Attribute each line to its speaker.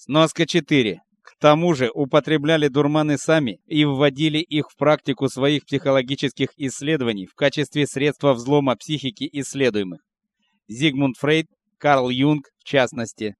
Speaker 1: Сноска 4. К тому же употребляли дурманы сами и вводили их в практику своих психологических исследований в качестве средства взлома психики исследуемых. Зигмунд Фрейд, Карл Юнг в частности.